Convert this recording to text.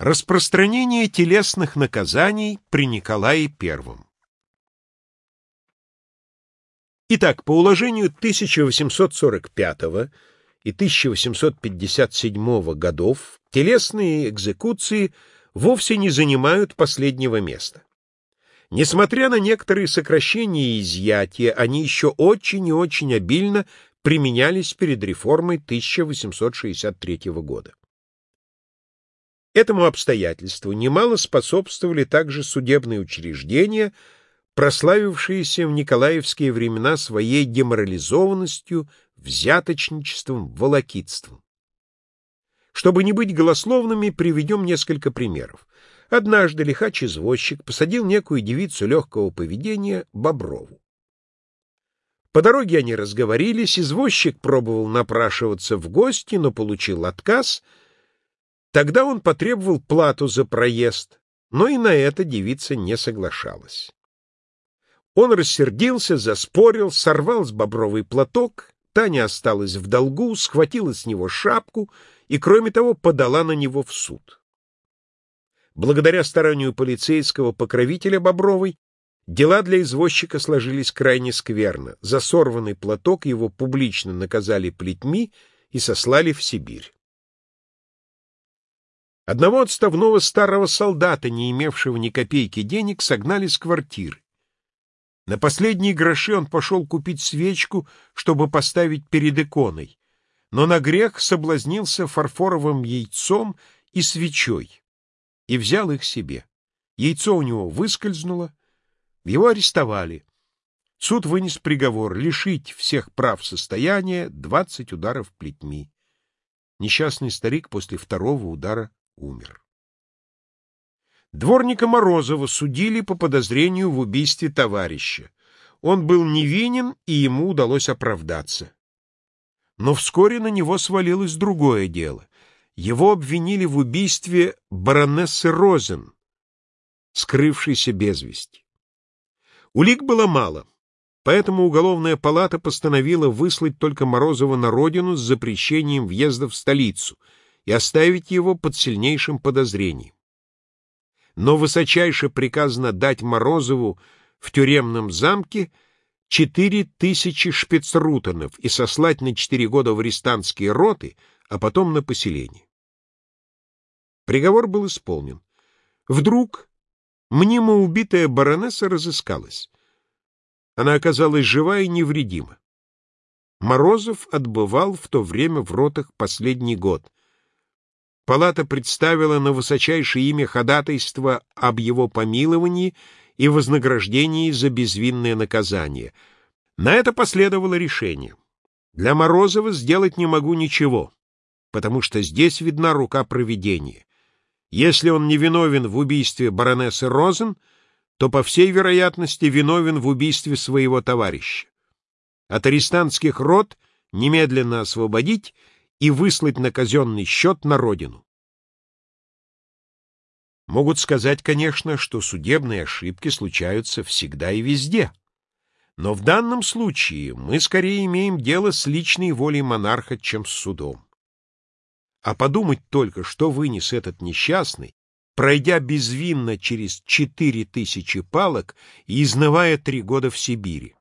Распространение телесных наказаний при Николае I. Итак, по уложению 1845 и 1857 годов телесные экзекуции вовсе не занимают последнего места. Несмотря на некоторые сокращения и изъятия, они еще очень и очень обильно применялись перед реформой 1863 года. Этому обстоятельству немало способствовали также судебные учреждения, прославившиеся в николаевские времена своей деморализованностью, взяточничеством, волокитством. Чтобы не быть голословными, приведем несколько примеров. Однажды лихач-извозчик посадил некую девицу легкого поведения Боброву. По дороге они разговорились, извозчик пробовал напрашиваться в гости, но получил отказ — Тогда он потребовал плату за проезд, но и на это девица не соглашалась. Он рассердился, заспорил, сорвал с бобровый платок, Таня осталась в долгу, схватила с него шапку и, кроме того, подала на него в суд. Благодаря старанию полицейского покровителя Бобровой дела для извозчика сложились крайне скверно. За сорванный платок его публично наказали плетьми и сослали в Сибирь. Одного отставного старого солдата, не имевшего ни копейки денег, согнали с квартиры. На последние гроши он пошел купить свечку, чтобы поставить перед иконой, но на грех соблазнился фарфоровым яйцом и свечой и взял их себе. Яйцо у него выскользнуло, его арестовали. Суд вынес приговор лишить всех прав состояния двадцать ударов плетьми. Несчастный старик после второго удара умер. Дворника Морозова судили по подозрению в убийстве товарища. Он был невинен, и ему удалось оправдаться. Но вскоре на него свалилось другое дело. Его обвинили в убийстве баронессы Розен, скрывшейся без вести. Улик было мало, поэтому уголовная палата постановила выслать только Морозова на родину с запрещением въезда в столицу — и оставить его под сильнейшим подозрением. Но высочайше приказано дать Морозову в тюремном замке четыре тысячи шпицрутонов и сослать на четыре года в арестантские роты, а потом на поселение. Приговор был исполнен. Вдруг мнимо убитая баронесса разыскалась. Она оказалась жива и невредима. Морозов отбывал в то время в ротах последний год. Палата представила на высочайшее имя ходатайство об его помиловании и вознаграждении за безвинное наказание. На это последовало решение. Для Морозова сделать не могу ничего, потому что здесь видна рука провидения. Если он не виновен в убийстве баронессы Розен, то, по всей вероятности, виновен в убийстве своего товарища. От арестантских рот немедленно освободить и выслать на казенный счет на родину. Могут сказать, конечно, что судебные ошибки случаются всегда и везде. Но в данном случае мы скорее имеем дело с личной волей монарха, чем с судом. А подумать только, что вынес этот несчастный, пройдя безвинно через четыре тысячи палок и изнывая три года в Сибири.